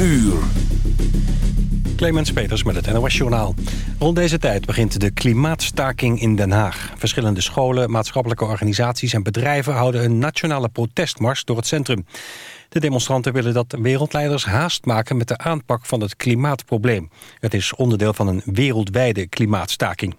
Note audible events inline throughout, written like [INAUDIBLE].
uur. Clemens Peters met het NOS Journaal. Rond deze tijd begint de klimaatstaking in Den Haag. Verschillende scholen, maatschappelijke organisaties en bedrijven... houden een nationale protestmars door het centrum. De demonstranten willen dat wereldleiders haast maken... met de aanpak van het klimaatprobleem. Het is onderdeel van een wereldwijde klimaatstaking.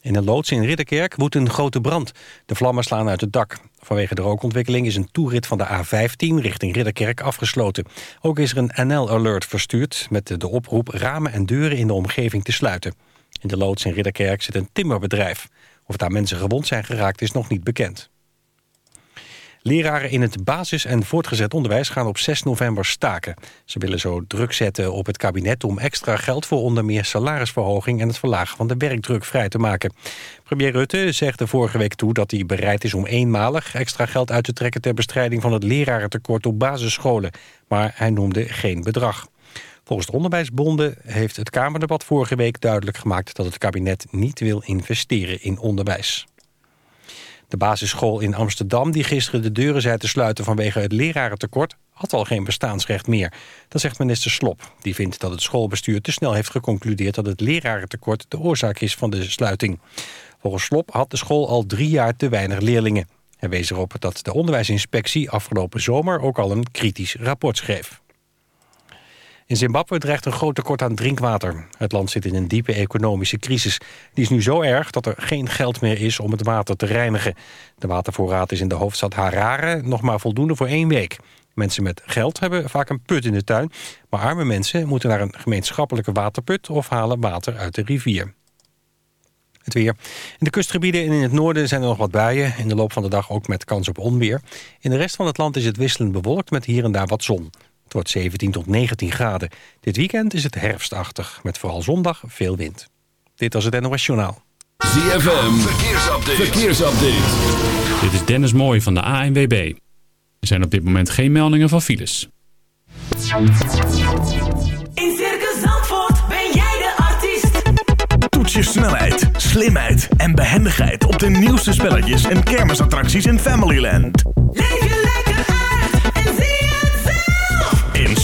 In een loods in Ridderkerk woedt een grote brand. De vlammen slaan uit het dak. Vanwege de rookontwikkeling is een toerit van de A15 richting Ridderkerk afgesloten. Ook is er een NL-alert verstuurd met de oproep ramen en deuren in de omgeving te sluiten. In de loods in Ridderkerk zit een timmerbedrijf. Of daar mensen gewond zijn geraakt is nog niet bekend. Leraren in het basis- en voortgezet onderwijs gaan op 6 november staken. Ze willen zo druk zetten op het kabinet om extra geld voor onder meer salarisverhoging en het verlagen van de werkdruk vrij te maken. Premier Rutte zegt er vorige week toe dat hij bereid is om eenmalig extra geld uit te trekken ter bestrijding van het lerarentekort op basisscholen. Maar hij noemde geen bedrag. Volgens de onderwijsbonden heeft het Kamerdebat vorige week duidelijk gemaakt dat het kabinet niet wil investeren in onderwijs. De basisschool in Amsterdam, die gisteren de deuren zei te sluiten vanwege het lerarentekort, had al geen bestaansrecht meer. Dat zegt minister Slop. Die vindt dat het schoolbestuur te snel heeft geconcludeerd dat het lerarentekort de oorzaak is van de sluiting. Volgens Slop had de school al drie jaar te weinig leerlingen. Hij wees erop dat de onderwijsinspectie afgelopen zomer ook al een kritisch rapport schreef. In Zimbabwe dreigt een groot tekort aan drinkwater. Het land zit in een diepe economische crisis. Die is nu zo erg dat er geen geld meer is om het water te reinigen. De watervoorraad is in de hoofdstad Harare nog maar voldoende voor één week. Mensen met geld hebben vaak een put in de tuin... maar arme mensen moeten naar een gemeenschappelijke waterput... of halen water uit de rivier. Het weer. In de kustgebieden en in het noorden zijn er nog wat buien. In de loop van de dag ook met kans op onweer. In de rest van het land is het wisselend bewolkt met hier en daar wat zon. Het wordt 17 tot 19 graden. Dit weekend is het herfstachtig, met vooral zondag veel wind. Dit was het NOS Journaal. ZFM, verkeersupdate. verkeersupdate. Dit is Dennis Mooij van de ANWB. Er zijn op dit moment geen meldingen van files. In Circus Zandvoort ben jij de artiest. Toets je snelheid, slimheid en behendigheid op de nieuwste spelletjes en kermisattracties in Familyland. Leef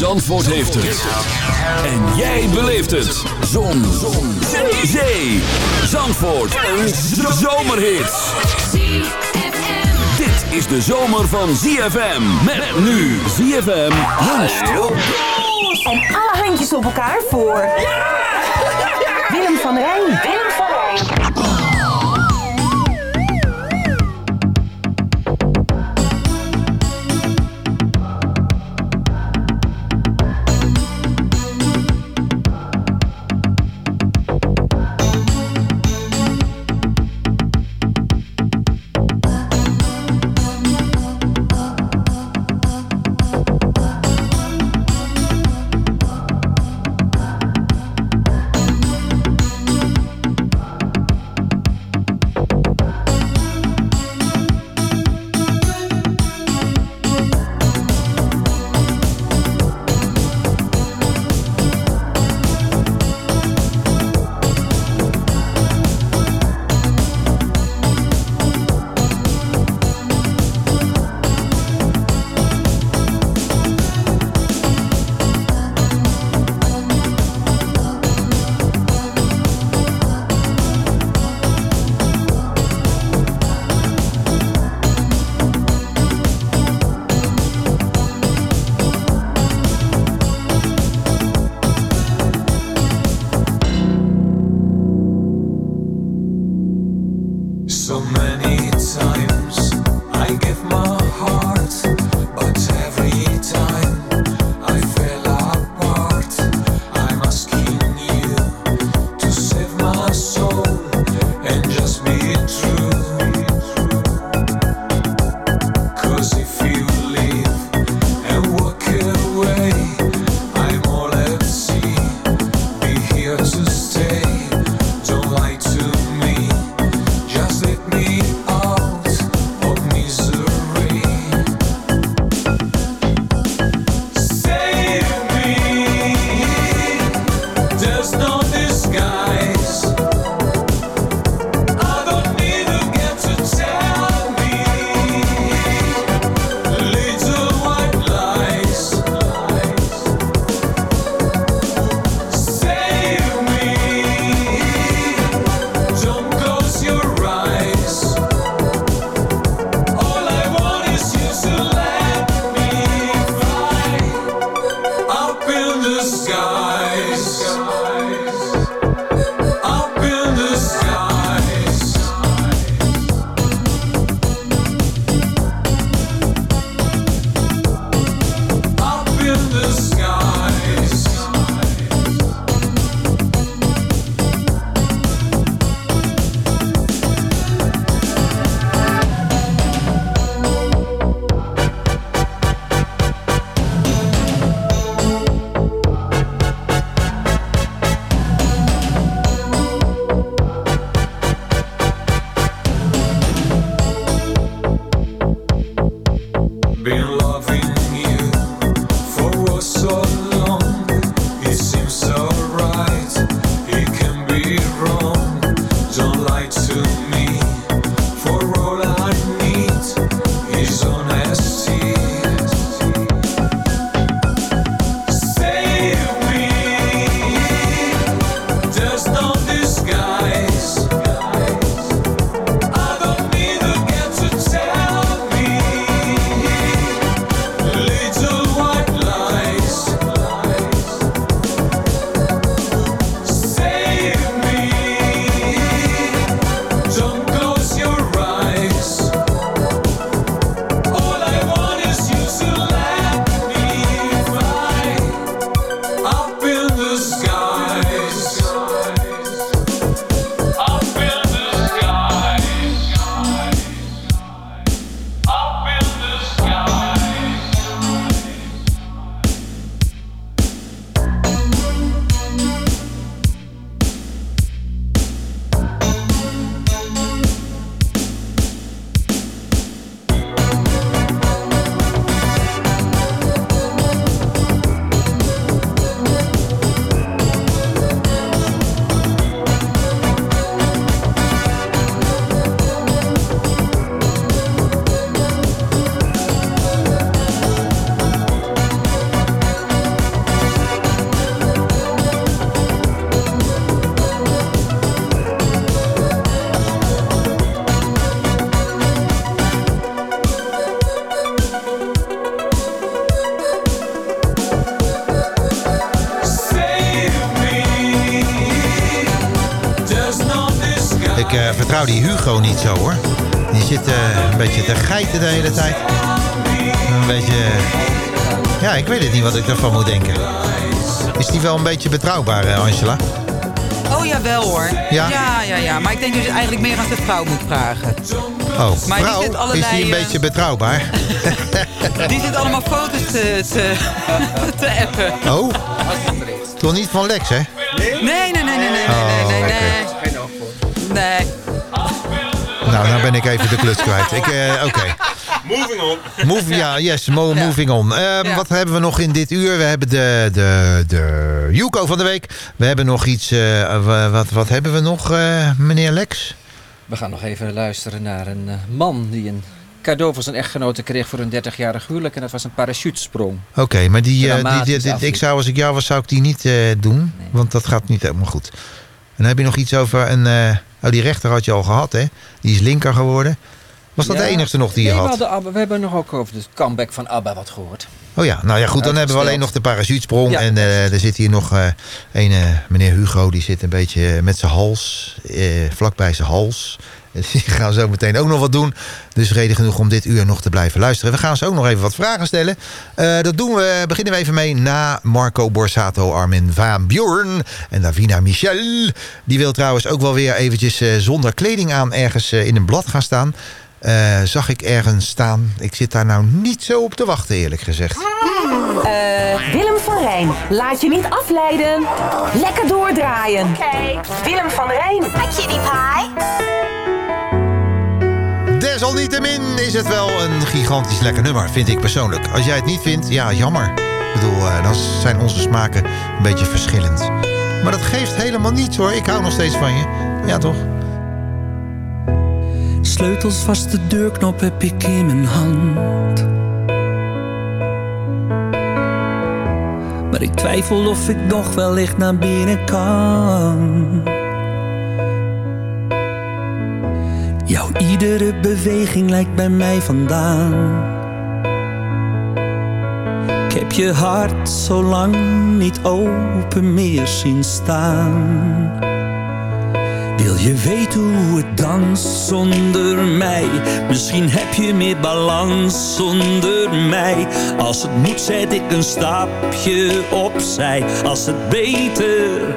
Zandvoort heeft het. En jij beleeft het. Zon. Zon. Zee. Zee. Zandvoort. Een zomerhit. Dit is de zomer van ZFM. Met nu ZFM luncht. En alle handjes op elkaar voor Willem van Rijn. Willem van Rijn. Vertrouw die Hugo niet zo hoor. Die zit eh, een beetje te geiten de hele tijd. Een beetje... eh, ja, ik weet het niet wat ik ervan moet denken. Is die wel een beetje betrouwbaar, eh, Angela? Oh ja, wel hoor. Ja? ja, ja, ja. Maar ik denk dat je eigenlijk meer aan de vrouw moet vragen. Oh, Maar vrouw, zit allerlei, is die een beetje betrouwbaar? [LAUGHS] Die zit allemaal foto's te, te, [LAUGHS] te appen. Oh, toch niet van Lex, hè? Nee, nee, nee, nee, nee, nee, Oh, nee, nee. Nou, nou ben ik even de kluts kwijt. Ik, eh, Oké. Moving on. Move, ja, yes, mo- moving on. Ehm, Wat hebben we nog in dit uur? We hebben de, de, de Yuko van de week. We hebben nog iets... eh, wa- wat, wat hebben we nog, eh, meneer Lex? We gaan nog even luisteren naar een eh, man die een cadeau van zijn echtgenote kreeg voor een 30-jarig huwelijk. En dat was een parachutesprong. Oké, maar die, eh, die, die- die- ik zou, als ik jou was, zou ik die niet eh, doen. Want dat gaat niet helemaal goed. En dan heb je nog iets over een... eh, oh, die rechter had je al gehad, hè? Die is linker geworden. Was dat Ja. de enigste nog die je we, had? hadden Abba- we hebben nog ook over de comeback van ABBA wat gehoord. Oh ja, nou ja, goed, dan hebben we alleen nog de parachutesprong. Ja. En eh, er zit hier nog eh, een, eh, meneer Hugo, die zit een beetje met zijn hals, eh, vlakbij zijn hals. [LAUGHS] Die gaan zo meteen ook nog wat doen. Dus reden genoeg om dit uur nog te blijven luisteren. We gaan ze ook nog even wat vragen stellen. Eh, dat doen we, beginnen we even mee na Marco Borsato, Armin van Buren en Davina Michel. Die wil trouwens ook wel weer eventjes eh, zonder kleding aan ergens eh, in een blad gaan staan. Eh, zag ik ergens staan. Ik zit daar nou niet zo op te wachten, eerlijk gezegd. Eh, Willem van Rijn, laat je niet afleiden. Lekker doordraaien. Oké. Willem van Rijn. Had je die pie? Desalniettemin is het wel een gigantisch lekker nummer, vind ik persoonlijk. Als jij het niet vindt, ja, jammer. Ik bedoel, eh, dan zijn onze smaken een beetje verschillend. Maar dat geeft helemaal niets hoor. Ik hou nog steeds van je. Ja, toch? Sleutels vast, de deurknop heb ik in mijn hand. Maar ik twijfel of ik nog wellicht naar binnen kan. Iedere beweging lijkt bij mij vandaan. Ik heb je hart zo lang niet open meer zien staan. Wil je weten hoe het danst zonder mij? Misschien heb je meer balans zonder mij. Als het moet zet ik een stapje opzij. Als het beter,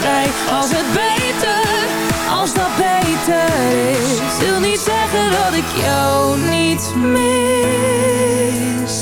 Vrij. Als het beter, als dat beter is. Wil niet zeggen dat ik jou niet mis.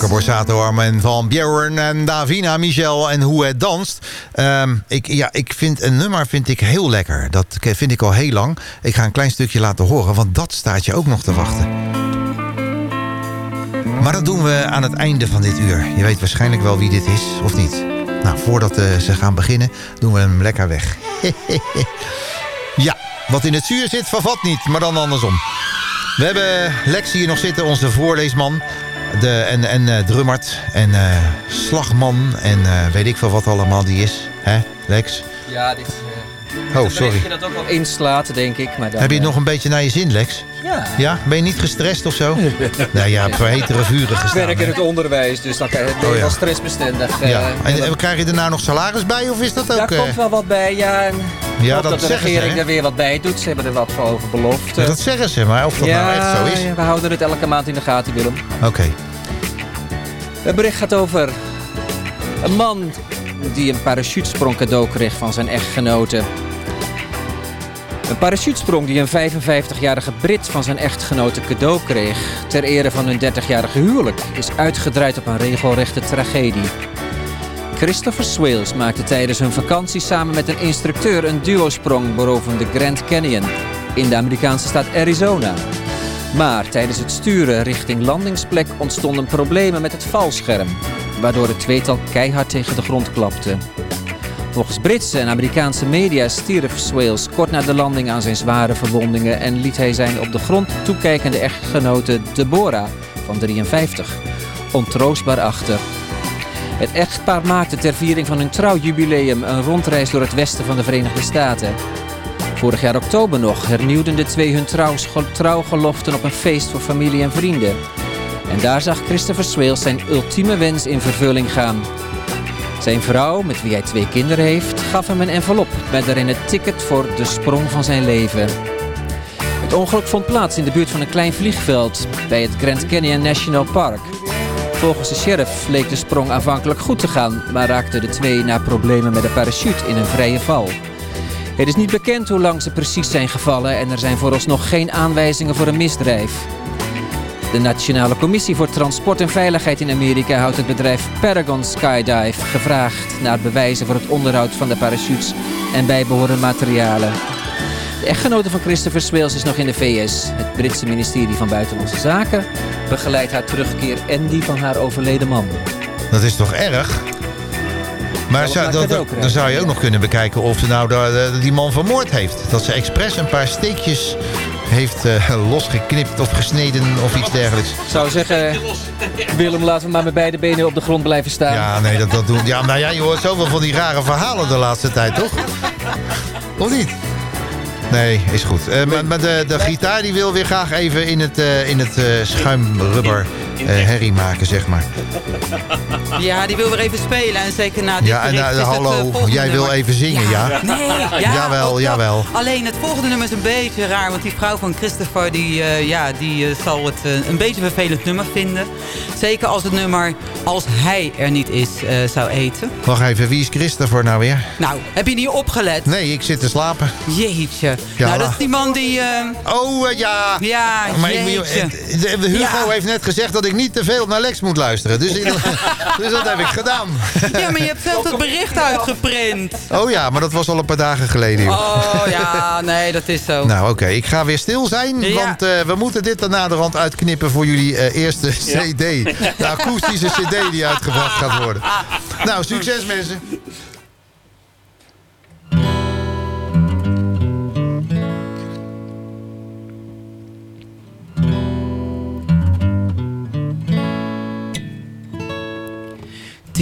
Borsato Armen van Björn en Davina, Michel en hoe het danst. Ehm, ik, ja, ik vind een nummer vind ik heel lekker. Dat vind ik al heel lang. Ik ga een klein stukje laten horen, want dat staat je ook nog te wachten. Maar dat doen we aan het einde van dit uur. Je weet waarschijnlijk wel wie dit is, of niet? Nou, voordat eh, ze gaan beginnen, doen we hem lekker weg. [LAUGHS] ja, wat in het zuur zit, vervat niet, maar dan andersom. We hebben Lex hier nog zitten, onze voorleesman. De, en en eh, drummert en eh, slagman en eh, weet ik veel wat allemaal die is. Hè, Lex? Ja, dit. Oh, sorry. je dat ook wel inslaat, denk ik. Maar dan, Heb je het eh, nog een beetje naar je zin, Lex? Ja. Ja? Ben je niet gestrest of zo? [LAUGHS] nou ja, voor hetere vuren Ik gestaan. werk in het onderwijs, dus dan ben je Oh, ja. wel stressbestendig. eh, Ja. En, en en krijg je er nou nog salaris bij of is dat ook... Daar eh, komt wel wat bij, ja. En ik Ja, dat dat de zeggen ze, regering hè? er weer wat bij doet. Ze hebben er wat voor over beloofd. ja, dat zeggen ze, maar of dat ja, nou echt zo is? we houden het elke maand in de gaten, Willem. Oké. Het bericht gaat over een man die een parachutesprong cadeau kreeg van zijn echtgenote. Een parachutesprong die een 55-jarige Brit van zijn echtgenote cadeau kreeg... ter ere van hun 30-jarige huwelijk... is uitgedraaid op een regelrechte tragedie. Christopher Swales maakte tijdens hun vakantie samen met een instructeur... een duosprong boven de Grand Canyon in de Amerikaanse staat Arizona. Maar tijdens het sturen richting landingsplek ontstonden problemen met het valscherm... waardoor het tweetal keihard tegen de grond klapte. Volgens Britse en Amerikaanse media stierf Swales kort na de landing aan zijn zware verwondingen en liet hij zijn op de grond toekijkende echtgenote Deborah van 53 ontroostbaar achter. Het echtpaar maakte ter viering van hun trouwjubileum een rondreis door het westen van de Verenigde Staten. Vorig jaar oktober nog hernieuwden de twee hun trouwgeloften op een feest voor familie en vrienden. En daar zag Christopher Swales zijn ultieme wens in vervulling gaan. Zijn vrouw, met wie hij twee kinderen heeft, gaf hem een envelop met daarin het ticket voor de sprong van zijn leven. Het ongeluk vond plaats in de buurt van een klein vliegveld bij het Grand Canyon National Park. Volgens de sheriff leek de sprong aanvankelijk goed te gaan, maar raakten de twee na problemen met de parachute in een vrije val. Het is niet bekend hoe lang ze precies zijn gevallen en er zijn vooralsnog geen aanwijzingen voor een misdrijf. De Nationale Commissie voor Transport en Veiligheid in Amerika houdt het bedrijf Paragon Skydive gevraagd naar bewijzen voor het onderhoud van de parachutes en bijbehorende materialen. De echtgenote van Christopher Swales is nog in de VS. Het Britse ministerie van Buitenlandse Zaken begeleidt haar terugkeer en die van haar overleden man. Dat is toch erg? Maar zou, dat, dan zou je ook nog kunnen bekijken of ze nou die man vermoord heeft. Dat ze expres een paar steekjes heeft eh, losgeknipt of gesneden of iets dergelijks. Ik zou zeggen, Willem, laten we maar met beide benen op de grond blijven staan. Ja, nee, dat, dat doen. Ja, maar ja, je hoort zoveel van die rare verhalen de laatste tijd, toch? Of niet? Nee, is goed. Eh, maar maar de, de gitaar die wil weer graag even in het, eh, in het schuimrubber herrie maken, zeg maar. [LAUGHS] Ja, die wil weer even spelen. En zeker na dit Ja, en eh, het, eh, hallo, volgende jij wil even zingen, ja? Nee, ja, [LAUGHS] Jawel, jawel. Alleen het volgende nummer is een beetje raar. Want die vrouw van Christopher, die, eh, ja, die eh, zal het eh, een beetje een vervelend nummer vinden. Zeker als het nummer, als hij er niet is, eh, zou eten. Wacht even, wie is Christopher nou weer? Nou, heb je niet opgelet? Nee, ik zit te slapen. Jeetje. Ja. Nou, dat is die man die... eh, Oh, eh, ja. Ja, Maar ik- jeetje. eh, de- Hugo Ja. heeft net gezegd dat ik niet te veel naar Lex moet luisteren. Dus, [LAUGHS] dus dat heb ik gedaan. Ja, maar je hebt zelf het bericht uitgeprint. Oh ja, maar dat was al een paar dagen geleden. joh. Oh ja, nee, dat is zo. Nou oké, ik ga weer stil zijn, Ja. want eh, we moeten dit er naderhand uitknippen voor jullie eh, eerste cd. De akoestische cd die uitgebracht gaat worden. Nou, succes mensen.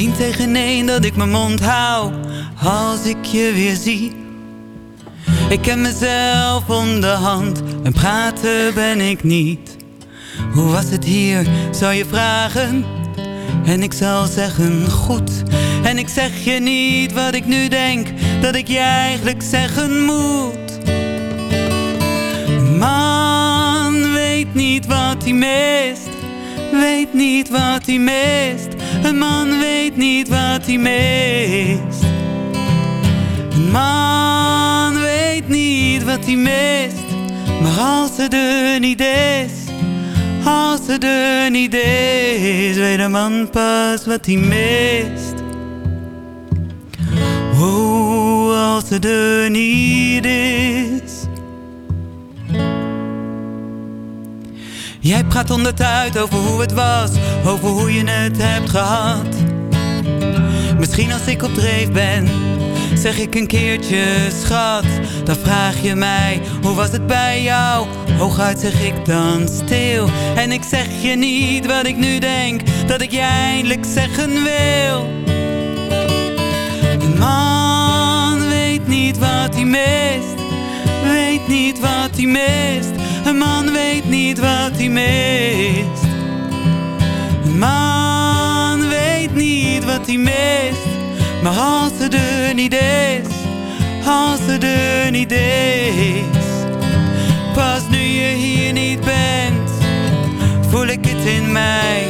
Tien tegen één dat ik mijn mond hou als ik je weer zie. Ik ken mezelf om de hand en praten ben ik niet. Hoe was het hier, zou je vragen? En ik zal zeggen goed. En ik zeg je niet wat ik nu denk, dat ik je eigenlijk zeggen moet. Man weet niet wat hij mist, weet niet wat hij mist. Een man weet niet wat hij mist. Een man weet niet wat hij mist. Maar als het er niet is, als het er niet is, weet een man pas wat hij mist. Oh, als het er niet is. Jij praat honderd uit over hoe het was, over hoe je het hebt gehad. Misschien als ik op dreef ben, zeg ik een keertje schat. Dan vraag je mij, hoe was het bij jou? Hooguit zeg ik dan stil. En ik zeg je niet wat ik nu denk, dat ik je eindelijk zeggen wil. Een man weet niet wat hij mist, weet niet wat hij mist. Een man weet niet wat hij mist. Een man weet niet wat hij mist. Maar als het er niet is, als het er niet is. Pas nu je hier niet bent, voel ik het in mij.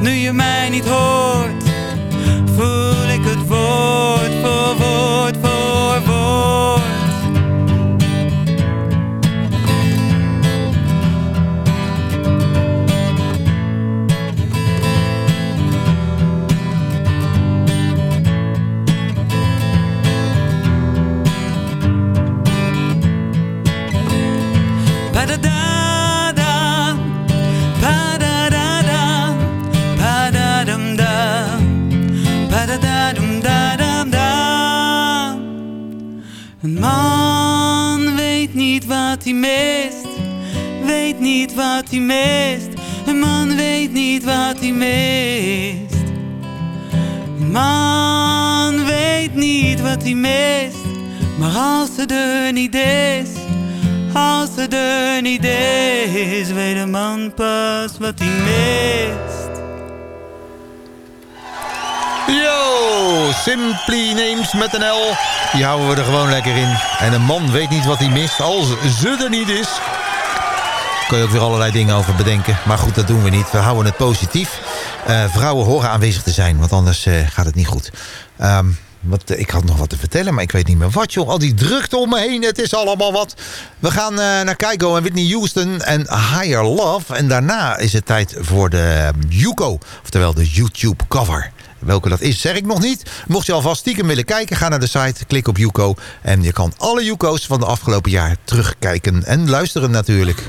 Nu je mij niet hoort, voel ik het woord Weet niet wat hij mist. Een man weet niet wat hij mist. Een man weet niet wat hij mist. Maar als het er niet is, als het er niet is, weet een man pas wat hij mist. Yo, Simply Names met een L. Die houden we er gewoon lekker in. En een man weet niet wat hij mist als ze er niet is. Kun je ook weer allerlei dingen over bedenken. Maar goed, dat doen we niet. We houden het positief. Eh, vrouwen horen aanwezig te zijn, want anders eh, gaat het niet goed. Ehm, wat, ik had nog wat te vertellen, maar ik weet niet meer wat, joh. Al die drukte om me heen, het is allemaal wat. We gaan eh, naar Kygo en Whitney Houston en Higher Love. En daarna is het tijd voor de Yuko, oftewel de YouTube cover. Welke dat is, zeg ik nog niet. Mocht je alvast stiekem willen kijken, ga naar de site, klik op Yuko. En je kan alle Yuko's van de afgelopen jaar terugkijken en luisteren natuurlijk.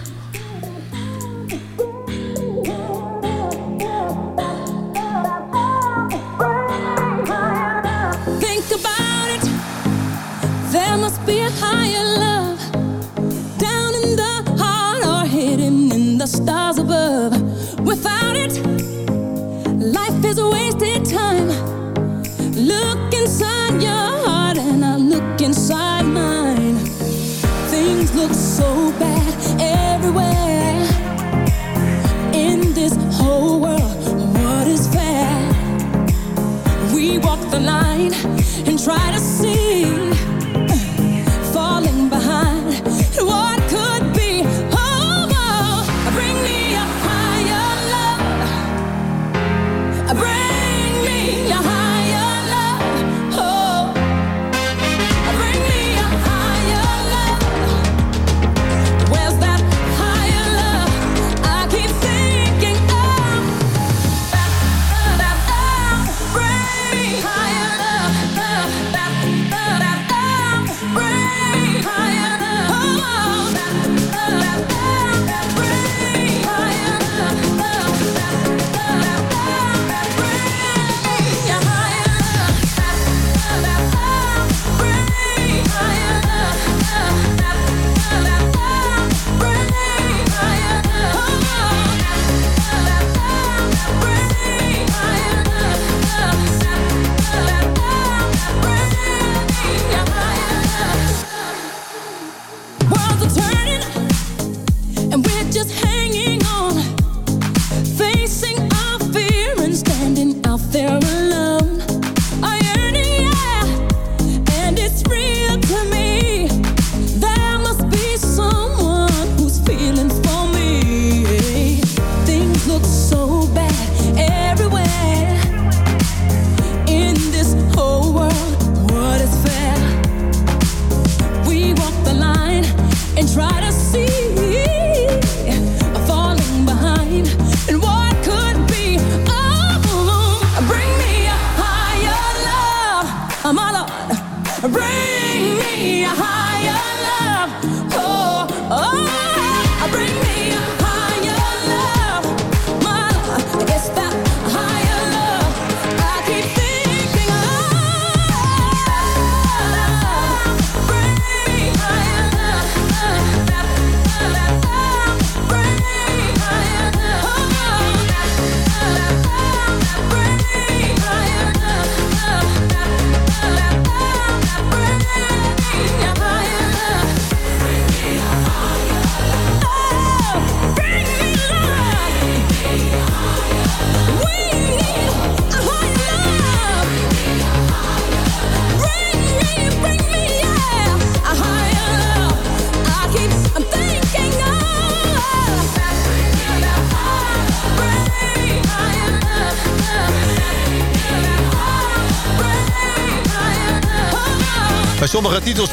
Try to see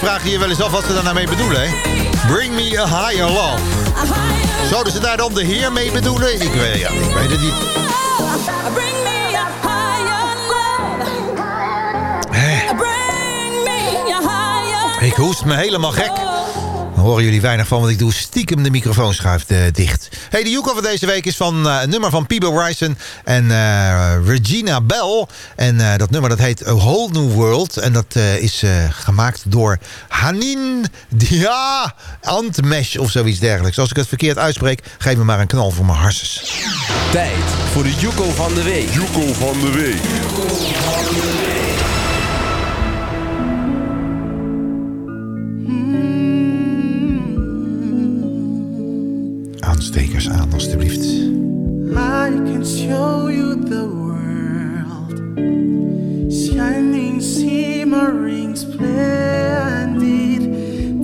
vraag je wel eens af wat ze daar nou bedoelen. Hè? Bring me a higher love. Zouden ze daar dan de Heer mee bedoelen? Ik weet, ja, ik weet het niet. Bring me a higher love. Bring me a higher Ik hoest me helemaal gek. Horen jullie weinig van, want ik doe stiekem de microfoonschuif eh, dicht. Hey, de Yuko van deze week is van eh, een nummer van Peebo Bryson en eh, Regina Bell. En eh, dat nummer dat heet A Whole New World. En dat eh, is eh, gemaakt door Hanin Dia Antmesh of zoiets dergelijks. Als ik het verkeerd uitspreek, geef me maar een knal voor mijn harses. Tijd voor de Yuko van de week. Yuko van de week. Aanstekers aan, alstublieft. I can show you the world, shining, shimmering, splendid.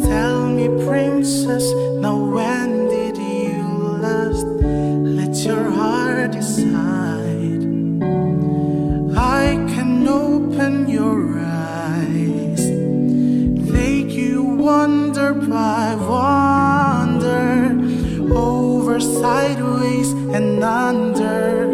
Tell me, princess, now when did you last let your heart decide? I can open your eyes, take you wonder by over sideways and under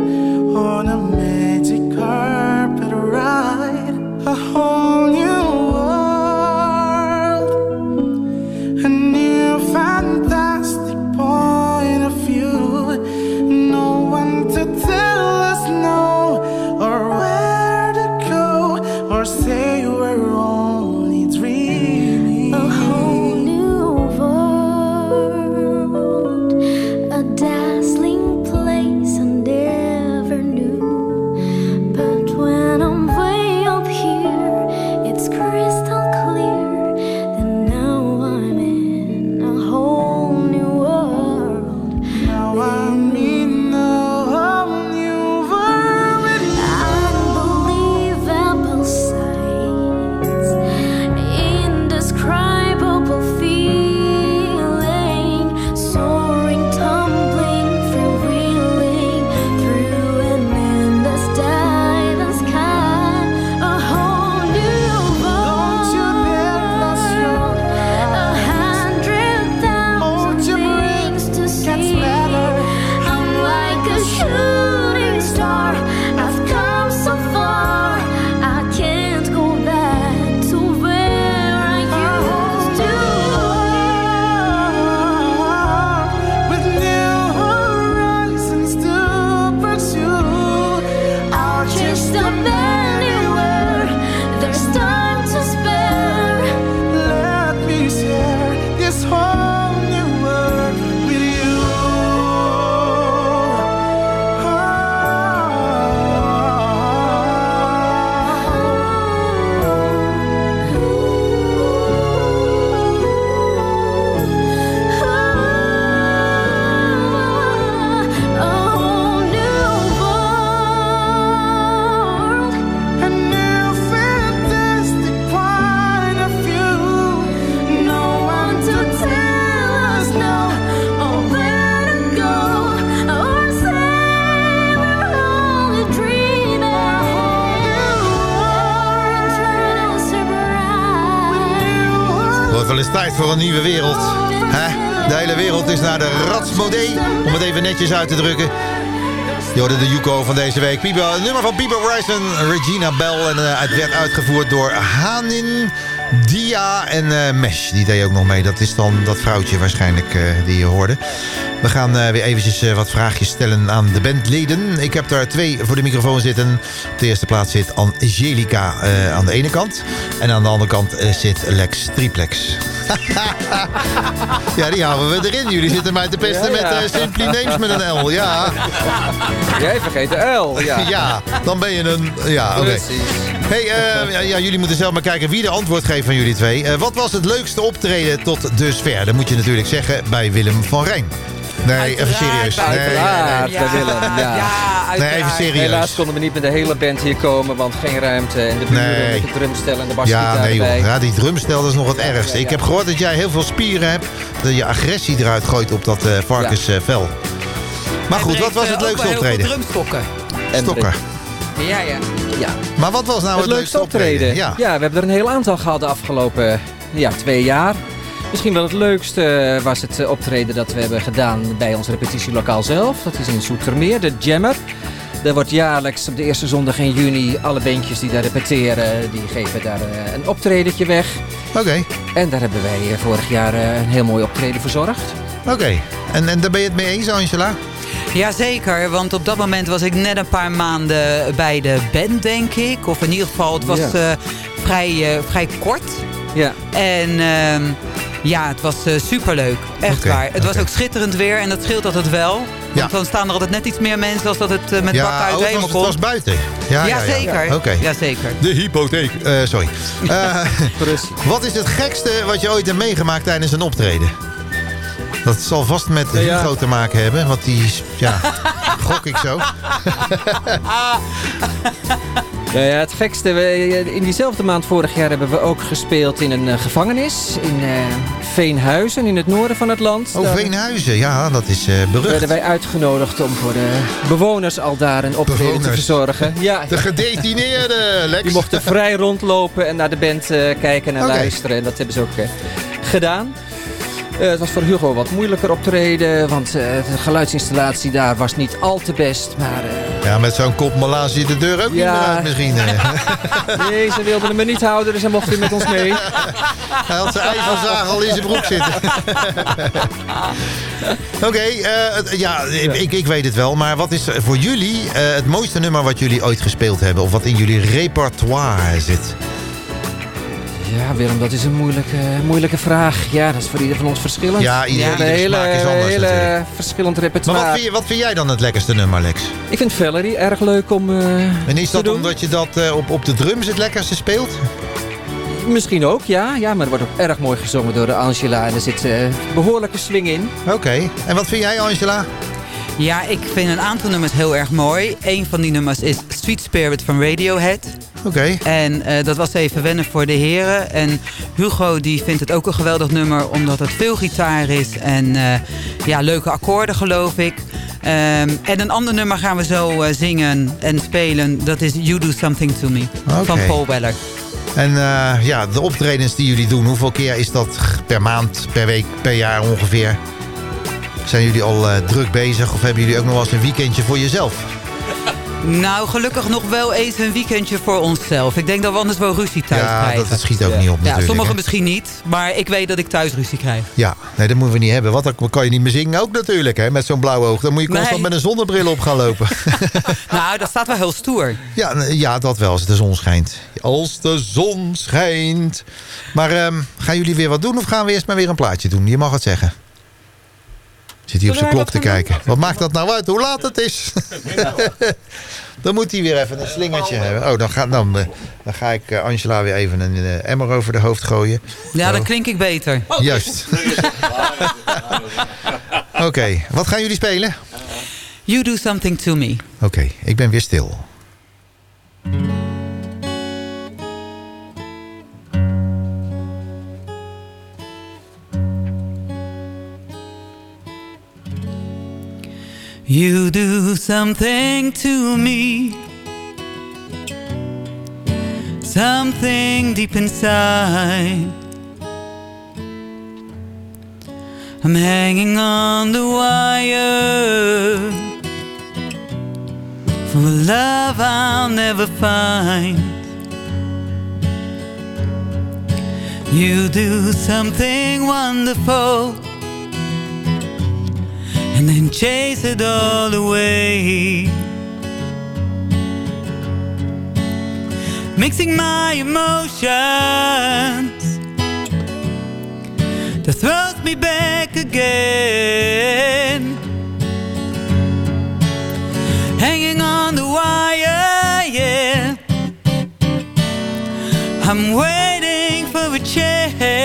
wereld. Hè? De hele wereld is naar de Ratsmodee, om het even netjes uit te drukken. Je de Yuko van deze week. Pipo, een nummer van Pipo Bryson, Regina Bell. En eh, het werd uitgevoerd door Hanin, Dia en eh, Mesh. Die deed ook nog mee. Dat is dan dat vrouwtje waarschijnlijk eh, die je hoorde. We gaan eh, weer eventjes eh, wat vraagjes stellen aan de bandleden. Ik heb daar twee voor de microfoon zitten. Op de eerste plaats zit Angelica eh, aan de ene kant. En aan de andere kant zit Lex Triplex. [LAUGHS] ja, die houden we erin. Jullie zitten mij te pesten Ja, ja. met Simply Names met een L. Ja. Jij vergeet de L, ja. [LAUGHS] ja, dan ben je een... Ja, oké. Precies. Hey, ja, ja, jullie moeten zelf maar kijken wie de antwoord geeft van jullie twee. Wat was het leukste optreden tot dusver? Dat moet je natuurlijk zeggen bij Willem van Rijn. Nee, even serieus. Nee, nee, nee. Uiteraard, bij Willem, ja. Nee, even serieus. Helaas konden we niet met de hele band hier komen, want geen ruimte. En de buren Nee. met de drumstel en de Ja, basgitaar nee erbij. joh. Ja, die drumstel dat is nog het ergste. Ik heb gehoord dat jij heel veel spieren hebt. Dat je agressie eruit gooit op dat eh, varkensvel. Maar goed, wat was het leukste optreden? drumstokken. Stokken. Ja, ja. Ja. Maar wat was nou het, het leukste optreden? Ja. Ja. we hebben er een heel aantal gehad de afgelopen ja, twee jaar. Misschien wel het leukste was het eh, optreden dat we hebben gedaan bij ons repetitielokaal zelf. Dat is in Zoetermeer, de Jammer. Er wordt jaarlijks op de eerste zondag in juni alle bandjes die daar repeteren, die geven daar eh, een optredentje weg. Oké. En daar hebben wij eh, vorig jaar eh, een heel mooi optreden verzorgd. Oké. En, en daar ben je het mee eens, Angela? Jazeker, want op dat moment was ik net een paar maanden bij de band, denk ik. Of in ieder geval, het was Ja. eh, vrij, eh, vrij kort. Ja. En ehm, ja, het was eh, superleuk. Echt waar. Het was ook schitterend weer en dat scheelt altijd wel. Want Ja. dan staan er altijd net iets meer mensen als dat het eh, met ja, bakken uit oh, de het hemel was, het was komt. buiten. Ja, ja, ja. Jazeker. De hypotheek. Eh, sorry. [LAUGHS] Eh, wat is het gekste wat je ooit hebt meegemaakt tijdens een optreden? Dat zal vast met Ja, ja. Hugo te maken hebben, want die is, ja, [LAUGHS] gok ik zo. [LAUGHS] Ja, ja, het gekste, we- in diezelfde maand vorig jaar hebben we ook gespeeld in een eh, gevangenis. In eh, Veenhuizen, in het noorden van het land. Oh, Daar Veenhuizen, ja, dat is eh berucht. werden wij uitgenodigd om voor de bewoners al daar een optreden te verzorgen. Ja, [LAUGHS] De gedetineerden, Lex. die mochten vrij rondlopen en naar de band kijken en luisteren. En dat hebben ze ook gedaan. Eh, het was voor Hugo wat moeilijker optreden, want eh, de geluidsinstallatie daar was niet al te best. Maar eh, Ja, met zo'n kop malaas je de deur ook niet Ja. meer uit misschien. [LAUGHS] nee, ze wilden hem er niet houden, dus hij mocht weer met ons mee. [LAUGHS] Hij had zijn ijzerzaag al in zijn broek zitten. [LAUGHS] Oké, ja, ik, ik weet het wel. Maar wat is voor jullie het mooiste nummer wat jullie ooit gespeeld hebben? Of wat in jullie repertoire zit? Ja, Willem, dat is een moeilijke, moeilijke vraag. Ja, dat is voor ieder van ons verschillend. Ja, ieder- iedere hele, smaak is anders hele natuurlijk. verschillend Maar repertoire. wat vind, je, wat vind jij dan het lekkerste nummer, Lex? Ik vind Valerie erg leuk om eh, En is dat doen. omdat je dat eh, op, op de drums het lekkerste speelt? Misschien ook, ja. ja. Maar er wordt ook erg mooi gezongen door de Angela. En er zit eh, behoorlijke swing in. Oké. En wat vind jij, Angela? Ja, ik vind een aantal nummers heel erg mooi. Een van die nummers is Sweet Spirit van Radiohead. Oké. En eh, dat was even wennen voor de heren. En Hugo die vindt het ook een geweldig nummer omdat het veel gitaar is. En eh, ja, leuke akkoorden geloof ik. Ehm, en een ander nummer gaan we zo eh, zingen en spelen. Dat is You Do Something To Me van Paul Weller. En ja, de optredens die jullie doen, hoeveel keer is dat per maand, per week, per jaar ongeveer? Zijn jullie al eh, druk bezig of hebben jullie ook nog wel eens een weekendje voor jezelf? Nou, gelukkig nog wel eens een weekendje voor onszelf. Ik denk dat we anders wel ruzie thuis Ja, krijgen. dat, dat schiet ook niet op Ja, natuurlijk. sommigen hè? misschien niet. Maar ik weet dat ik thuis ruzie krijg. Ja, nee, dat moeten we niet hebben. Wat, dan kan je niet meer zingen ook natuurlijk, hè, met zo'n blauw oog. Dan moet je constant Nee. met een zonnebril op gaan lopen. [LAUGHS] [LAUGHS] nou, dat staat wel heel stoer. ja, ja, dat wel, als de zon schijnt. Als de zon schijnt. Maar ehm, gaan jullie weer wat doen of gaan we eerst maar weer een plaatje doen? Je mag het zeggen. Zit hij op zijn klok te kijken. Wat maakt dat nou uit? Hoe laat het is? [LAUGHS] dan moet hij weer even een slingertje hebben. Oh, dan ga, dan, eh, dan ga ik eh, Angela weer even een eh, emmer over de hoofd gooien. Ja, dan klink ik beter. Juist. [LAUGHS] Oké, wat gaan jullie spelen? You Do Something To Me. Oké, ik ben weer stil. You do something to me. Something deep inside. I'm hanging on the wire For a love I'll never find. You do something wonderful and then chase it all away. Mixing my emotions that throws me back again. Hanging on the wire, yeah. I'm waiting for a change.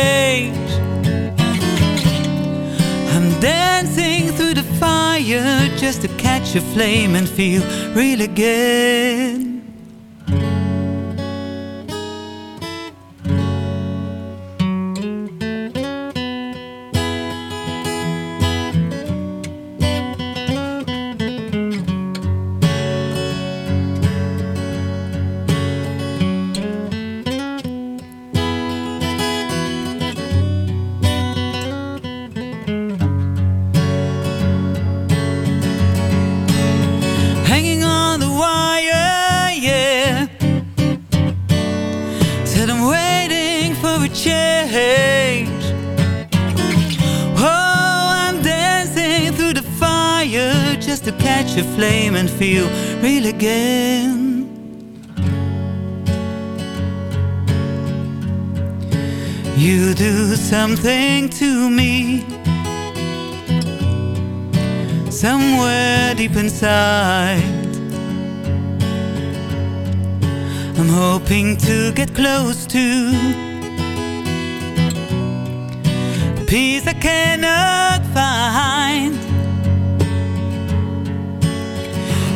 Fire just to catch a flame and feel real again. To me somewhere deep inside. I'm hoping to get close to peace I cannot find.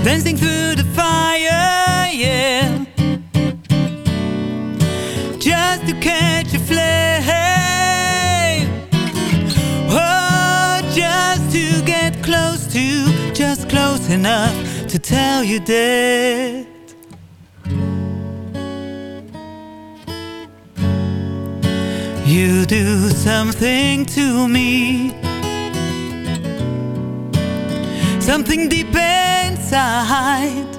Dancing through the fire, you that. You do something to me Something deep inside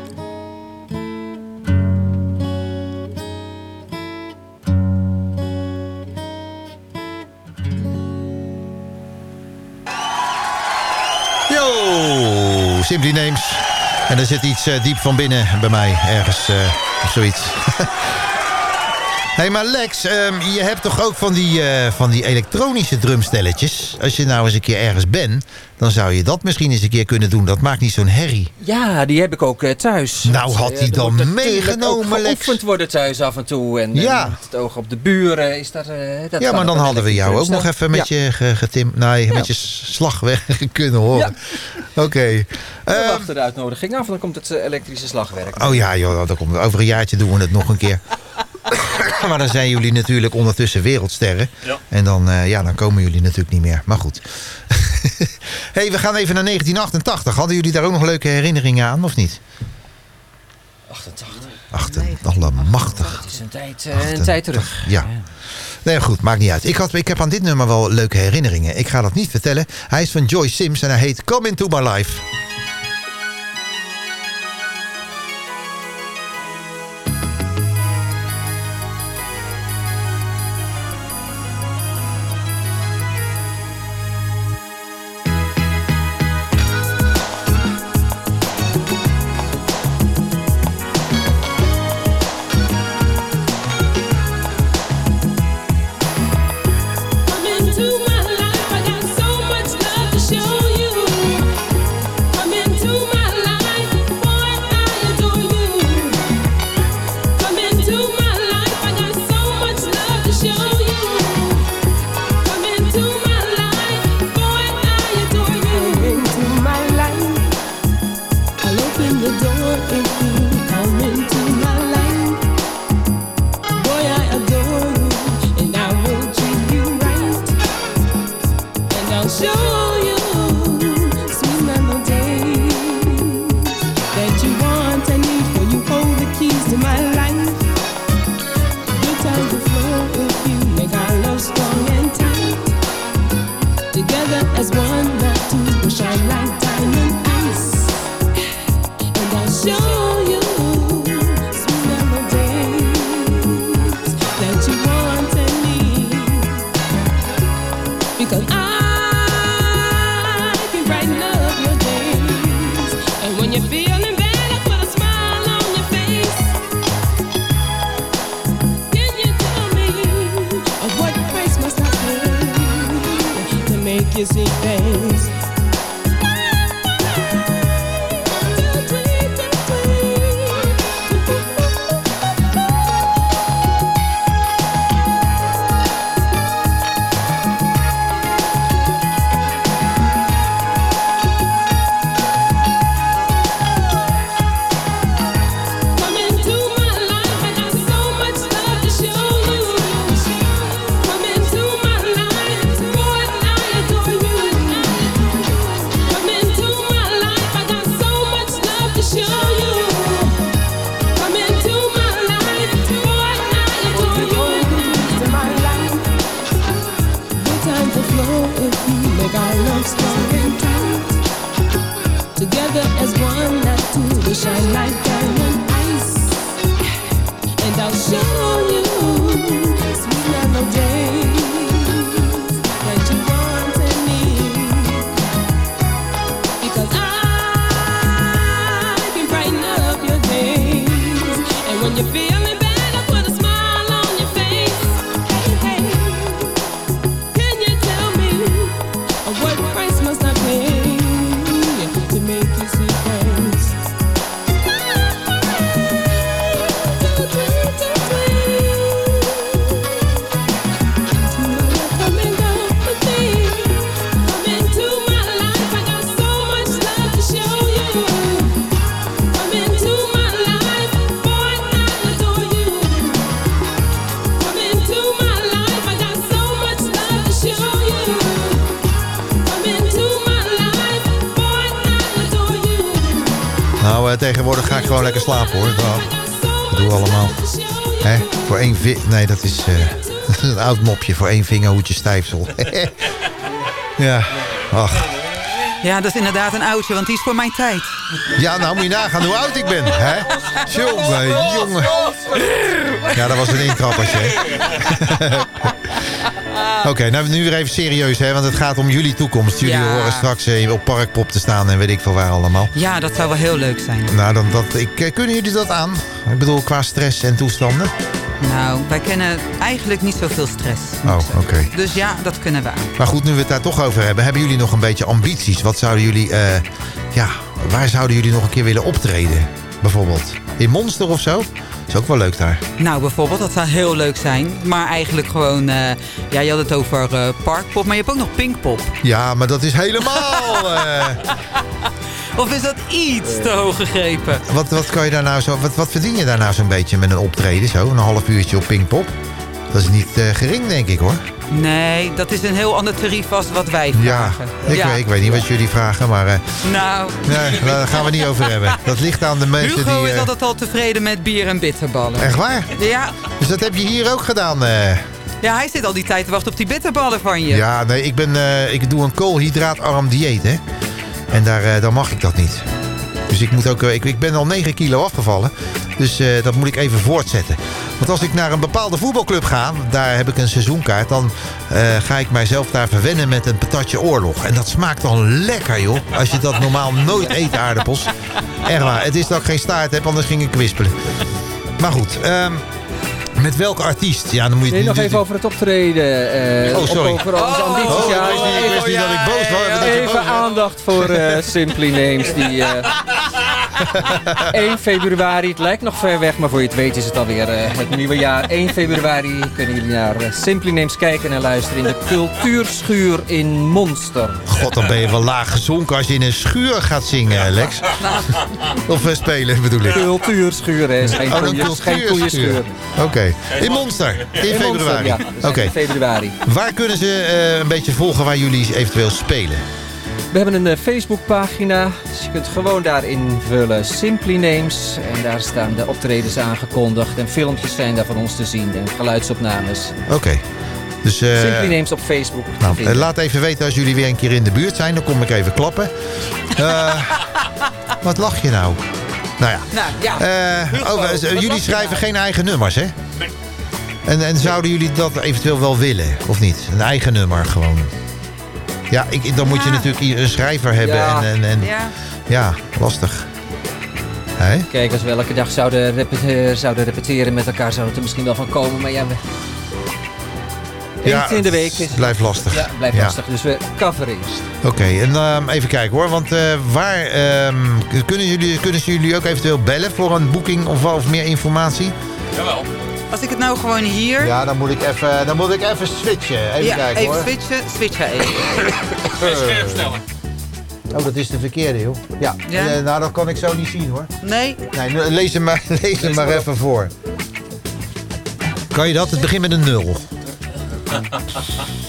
Simply Names. En er zit iets eh, diep van binnen bij mij, ergens, eh, of zoiets. Hé, [LAUGHS] hey, maar Lex, ehm, je hebt toch ook van die, eh, van die elektronische drumstelletjes? Als je nou eens een keer ergens bent, dan zou je dat misschien eens een keer kunnen doen. Dat maakt niet zo'n herrie. Ja, die heb ik ook thuis. Nou, had hij er dan meegenomen, ook Lex? geoefend worden thuis af en toe. En, Ja. en het oog op de buren is dat... dat ja, maar dan hadden we jou ook nog even met Ja. je ge- getim, nee, met je slag weg [LAUGHS] kunnen horen. Oké. We Ehm, wachten de uitnodiging af, dan komt het eh, elektrische slagwerk. Oh ja, joh, dat komt, over een jaartje doen we het nog een keer. [COUGHS] maar dan zijn jullie natuurlijk ondertussen wereldsterren. Ja. En dan, eh, ja, dan komen jullie natuurlijk niet meer. Maar goed. [LAUGHS] hey, we gaan even naar 1988. Hadden jullie daar ook nog leuke herinneringen aan, of niet? 88. Achter, allemachtig. Het is een tijd, eh, een tijd terug. Ja. Nee, goed, maakt niet uit. Ik, had, ik heb aan dit nummer wel leuke herinneringen. Ik ga dat niet vertellen. Hij is van Joy Sims en hij heet Come Into My Life. one to shine like diamond ice. And I'll show you sweet that you want and need. Because I can brighten up your days. And when you feel tegenwoordig ga ik gewoon lekker slapen hoor. Dat doe allemaal. Hè? Voor één vi Nee, dat is, eh, [LAUGHS] een oud mopje. Voor één vinger hoedje stijfsel. [LAUGHS] ja, ach. Ja, dat is inderdaad een oudje, want die is voor mijn tijd. Ja, nou moet je nagaan hoe oud ik ben. Hè? Jongen, jongen. Ja, dat was een intrappertje. hè? [LAUGHS] Oké, nou nu weer even serieus, hè, want het gaat om jullie toekomst. Jullie Ja. horen straks eh, op Parkpop te staan en weet ik veel waar allemaal. Ja, dat zou wel heel leuk zijn. Nou, dan, dat, ik, eh, kunnen jullie dat aan? Ik bedoel, qua stress en toestanden? Nou, wij kennen eigenlijk niet zoveel stress. Oh, oké. Dus ja, dat kunnen we aan. Maar goed, nu we het daar toch over hebben, hebben jullie nog een beetje ambities? Wat zouden jullie, eh, ja, waar zouden jullie nog een keer willen optreden? Bijvoorbeeld in Monster of zo? Is ook wel leuk daar. Nou, bijvoorbeeld, dat zou heel leuk zijn. Maar eigenlijk gewoon, eh, ja, je had het over eh, parkpop, maar je hebt ook nog pinkpop. Ja, maar dat is helemaal... [LAUGHS] eh, Of is dat iets te hoog gegrepen? wat, wat, kan je daar nou zo, wat, wat verdien je daar nou zo'n beetje met een optreden? Zo, een half uurtje op Pinkpop? Dat is niet gering, denk ik hoor. Nee, dat is een heel ander tarief als wat wij Ja, vragen. ik, Weet, ik weet niet wat jullie vragen, maar... eh, Nou, nee, [LAUGHS] daar gaan we niet over hebben. Dat ligt aan de mensen Hugo die... is eh, altijd al tevreden met bier en bitterballen. Echt waar? Ja, Dus dat heb je hier ook gedaan? eh? ja, hij zit al die tijd te wachten op die bitterballen van je. Ja, nee, ik, ben, ik doe een koolhydraatarm dieet, hè. En daar, dan mag ik dat niet. Dus ik, moet ook, eh, ik, ik ben al 9 kilo afgevallen. Dus eh, dat moet ik even voortzetten. Want als ik naar een bepaalde voetbalclub ga, daar heb ik een seizoenkaart... dan eh, ga ik mijzelf daar verwennen met een patatje oorlog. En dat smaakt dan lekker, joh. Als je dat normaal nooit eet, aardappels. Echt waar. Het is dat ik geen staart heb, anders ging ik kwispelen. Maar goed, ehm, met welke artiest? Ja, dan moet je Nee, nog even over het optreden. eh, Oh, sorry. op- Over onze ambities. Oh, ja, ik wist niet- ik wist niet dat ik boos was, Even aandacht voor eh, Simply Names. Die, eh [LAUGHS] 1 februari, het lijkt nog ver weg, maar voor je het weet is het alweer eh, het nieuwe jaar. 1 februari kunnen jullie naar eh, Simply Names kijken en luisteren in de Cultuurschuur in Monster. God, dan ben je wel laag gezonken als je in een schuur gaat zingen, Lex. [LAUGHS] Of eh, spelen, bedoel ik. Cultuurschuur, hè. Geen Oh, koeienschuur. Oké. In Monster. In, februari. ja. Dus Oké. in februari. Waar kunnen ze een beetje volgen waar jullie eventueel spelen? We hebben een eh, Facebookpagina, dus je kunt gewoon daar invullen Simply Names. En daar staan de optredens aangekondigd en filmpjes zijn daar van ons te zien en geluidsopnames. Oké. Dus, eh, Simply Names op Facebook. nou, eh, laat even weten als jullie weer een keer in de buurt zijn. Dan kom ik even klappen. [LAUGHS] Eh, wat lach je nou? Nou ja. Nou, ja. Eh, oh, jullie schrijven geen eigen nummers, hè? En, en zouden jullie dat eventueel wel willen, of niet? Een eigen nummer gewoon. Ja, ik, dan moet je natuurlijk hier een schrijver hebben. Ja. En, en, en, Ja. ja, lastig. Kijk, als we elke dag zouden, repete- zouden repeteren met elkaar, zou het er misschien wel van komen. Maar ja, we... Ja, Eens in de week is blijft lastig. Ja, blijft Ja. lastig. Dus we coveren eerst. Oké, en ehm, even kijken hoor. Want eh, waar ehm, kunnen, jullie, kunnen ze jullie ook eventueel bellen voor een boeking of, of meer informatie? Jawel. Als ik het nou gewoon hier... Ja, dan moet ik even, dan moet ik even switchen. Even ja, kijken even hoor. switchen. Switch hij [COUGHS] even. Oh, dat is de verkeerde, joh. Ja, Ja? eh, nou dat kan ik zo niet zien, hoor. Nee. Nee, lees hem maar, [LAUGHS] lees hem maar even voor. Kan je dat? Het begint met een nul.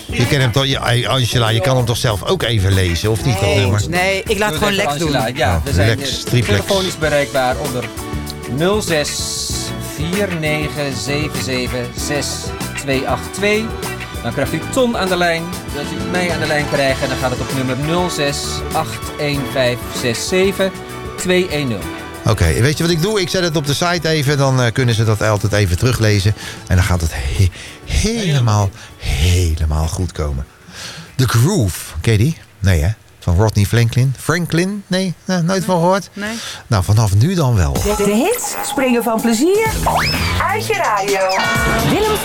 Je kent hem toch, ja, Angela, je kan hem toch zelf ook even lezen, of niet, dat nummer? Nee, ik laat gewoon Lex doen. Angela. Ja, we zijn Lex, eh, triplex. telefonisch bereikbaar onder 06 4977 6282. Dan krijgt u Ton aan de lijn. Wilt u mij aan de lijn krijgen, dan gaat het op nummer 06 81567 210. Oké, weet je wat ik doe? Ik zet het op de site even, dan eh, kunnen ze dat altijd even teruglezen. En dan gaat het he- helemaal, helemaal goed komen. The Groove, ken? Nee hè? Van Rodney Franklin. Franklin? Nee, eh, nooit van gehoord? Nee. Nou, vanaf nu dan wel. De hits springen van plezier uit je radio. Willem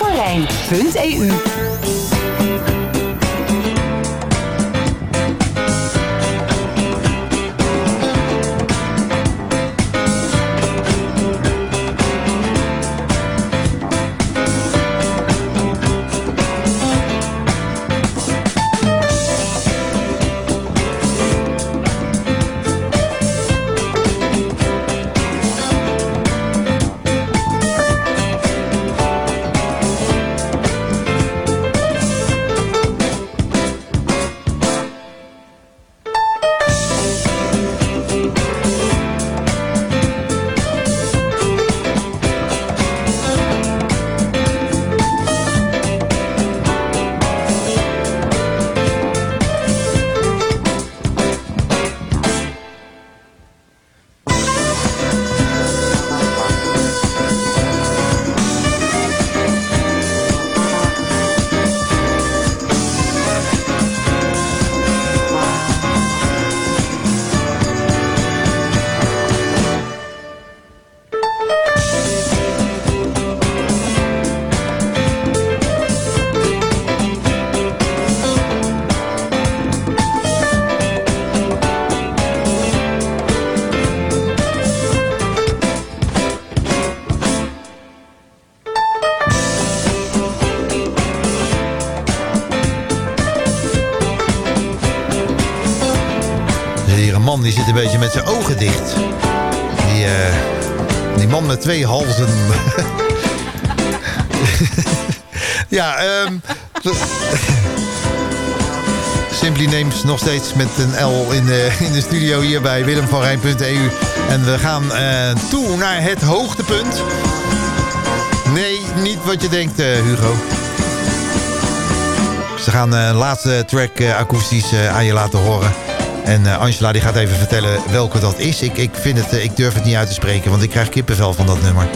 die zit een beetje met zijn ogen dicht. Die, eh, die man met twee halzen. [LAUGHS] ja, ehm... Simply Names nog steeds met een L in de, in de studio hier bij willemvanrijn.eu. En we gaan eh, toe naar het hoogtepunt. Nee, niet wat je denkt, eh, Hugo. Ze gaan een laatste track akoestisch aan je laten horen. En eh, Angela die gaat even vertellen welke dat is. Ik, ik, vind het, eh, ik durf het niet uit te spreken, want ik krijg kippenvel van dat nummer.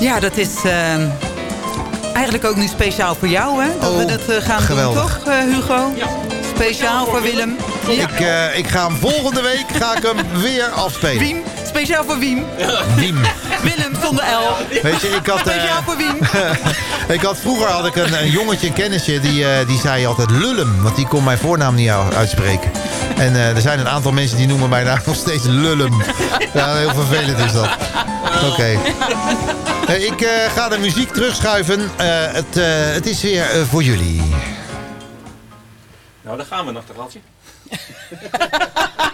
Ja, dat is ehm, eigenlijk ook nu speciaal voor jou, hè? Dat we dat eh, gaan geweldig. doen, toch, Hugo? Ja. Speciaal voor Willem. Ja. Ik, eh, ik ga hem volgende week ga ik hem weer afspelen. Speciaal voor Wiem. Wiem. Willem zonder L. Weet je, ik had, eh, Speciaal voor Wiem. [LAUGHS] ik had vroeger had ik een, een jongetje, een kennisje, die, eh, die zei altijd Lullem. Want die kon mijn voornaam niet uitspreken. En eh, er zijn een aantal mensen die noemen mij daar [LAUGHS] nog steeds Lullem. Ja, heel vervelend is dat. Oké. Eh, ik eh, ga de muziek terugschuiven. Eh, het, eh, het is weer eh, voor jullie. Nou, daar gaan we nog, Ratje. [LAUGHS]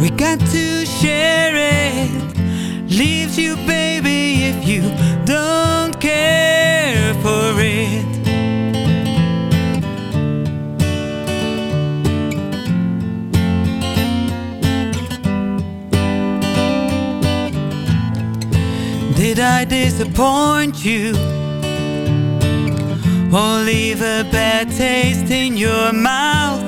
We got to share it. Leaves you, baby, if you don't care for it. Did I disappoint you? Or leave a bad taste in your mouth?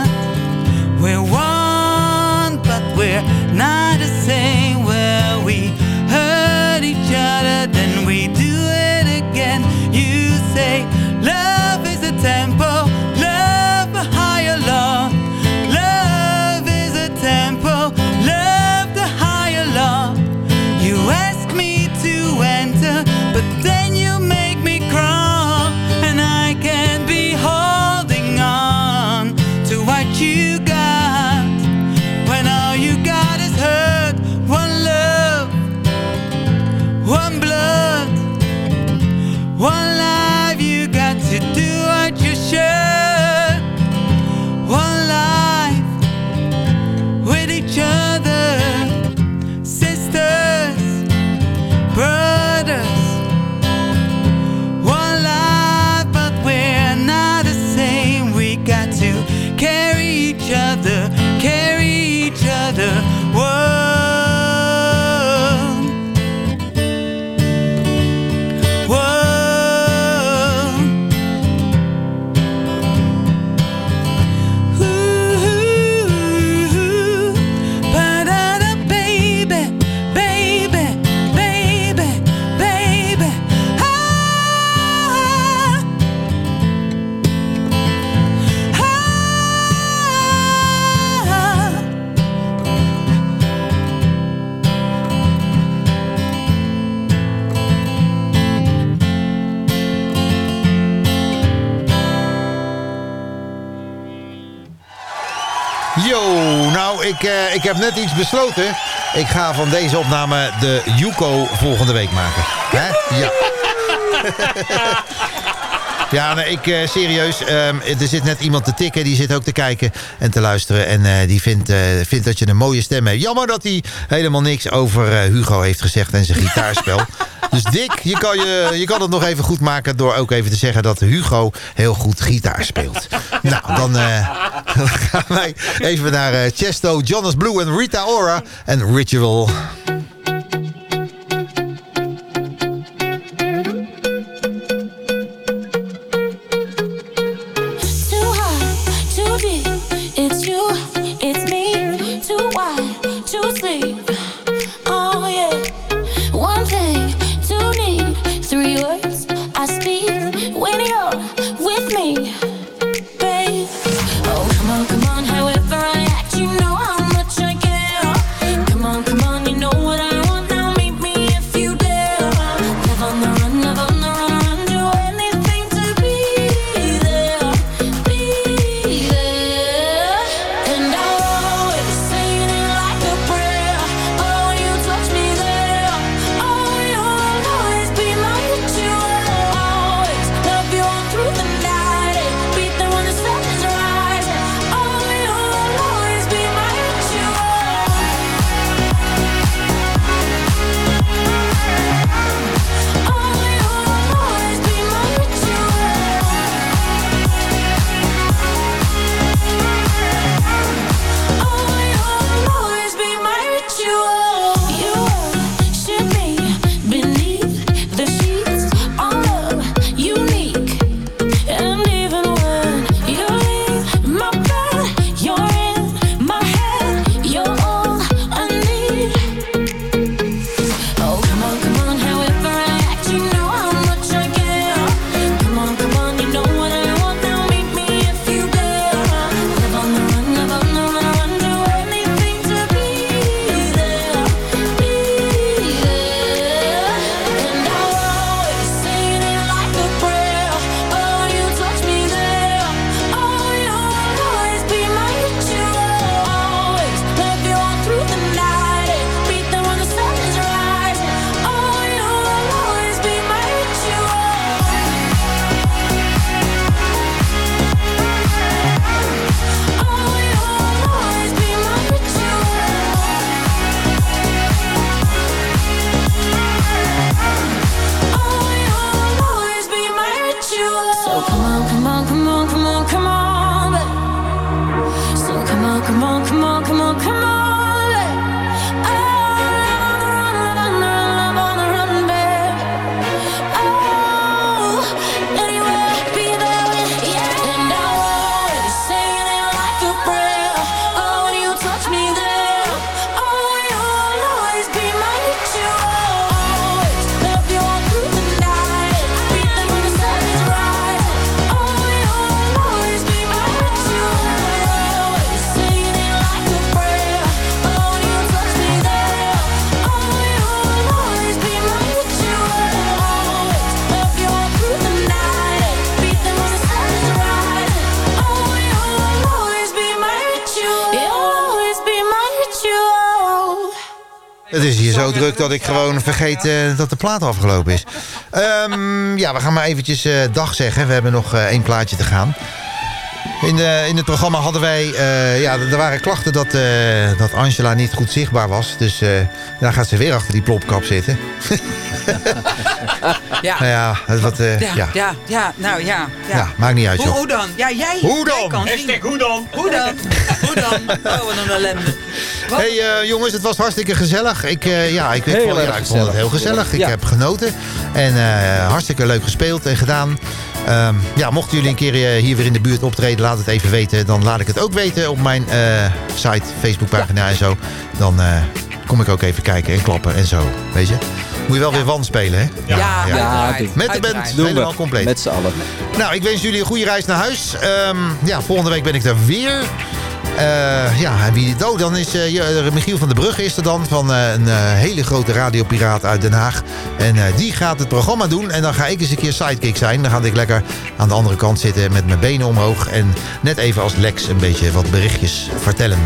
Heb net iets besloten. Ik ga van deze opname de Yuko volgende week maken. Hè? Ja. [LAUGHS] Ja, nee, ik, eh, serieus. ehm, er zit net iemand te tikken. Die zit ook te kijken en te luisteren. En eh, die vindt, eh, vindt dat je een mooie stem hebt. Jammer dat hij helemaal niks over Hugo heeft gezegd en zijn gitaarspel. [LAUGHS] dus Dick, je kan, je, je kan het nog even goed maken... door ook even te zeggen dat Hugo heel goed gitaar speelt. nou, dan, [LAUGHS] dan gaan wij even naar eh, Chesto, Jonas Blue en Rita Ora en Ritual. Druk dat ik gewoon vergeet dat de plaat afgelopen is. Ehm, ja, we gaan maar eventjes eh, dag zeggen. We hebben nog eh, één plaatje te gaan. In, de, in het programma hadden wij... eh, ja, er waren klachten dat, eh, dat Angela niet goed zichtbaar was. Dus eh daar gaat ze weer achter die plopkap zitten. [LAUGHS] Ja. Nou ja, het wat, eh, Ja, ja. ja, ja, nou ja. ja. Ja, maakt niet uit, Hoe, joh. hoe dan? Ja, jij. Hoe dan? jij kan hoe dan? Hoe dan? [LAUGHS] hoe dan? Oh, wat een ellende. Hey eh, jongens, het was hartstikke gezellig. Ik, eh, ja, ik, vond, ja, ik vond het heel gezellig. Ik Ja. heb genoten. En eh, hartstikke leuk gespeeld en gedaan. Ehm, ja, mochten jullie een keer hier weer in de buurt optreden, laat het even weten. Dan laat ik het ook weten op mijn eh, site, Facebookpagina en zo. Dan eh, kom ik ook even kijken en klappen en zo. Weet je? Moet je wel weer wan spelen, hè? Ja, uiteraard. Met de band, we. helemaal compleet. Met z'n allen. Nou, ik wens jullie een goede reis naar huis. Ehm, ja, volgende week ben ik er weer. Eh, ja, en wie oh, dan is eh, Michiel van der Brugge is er dan van een hele grote radiopiraat uit Den Haag. En die gaat het programma doen en dan ga ik eens een keer sidekick zijn. Dan ga ik lekker aan de andere kant zitten met mijn benen omhoog en net even als Lex een beetje wat berichtjes vertellen.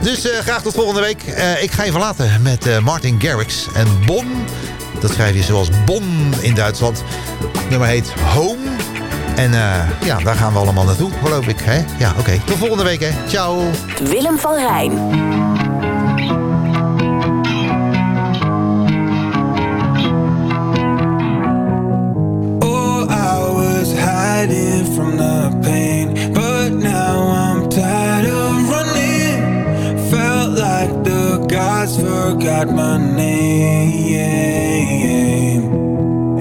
Dus graag tot volgende week. Ik ga je verlaten met Martin Garrix en Bon. Dat schrijf je zoals Bon in Duitsland. Het nummer heet Home. En eh, ja, daar gaan we allemaal naartoe, geloof ik. Hè? Ja, oké. Tot volgende week, hè. Ciao. Willem van Rijn. Oh, I was hiding from the pain, but now I'm tired of running. Felt like the gods forgot my name.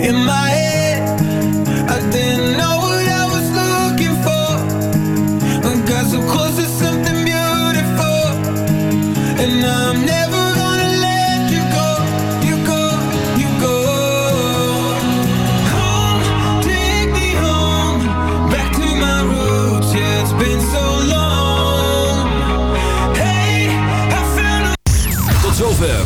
In my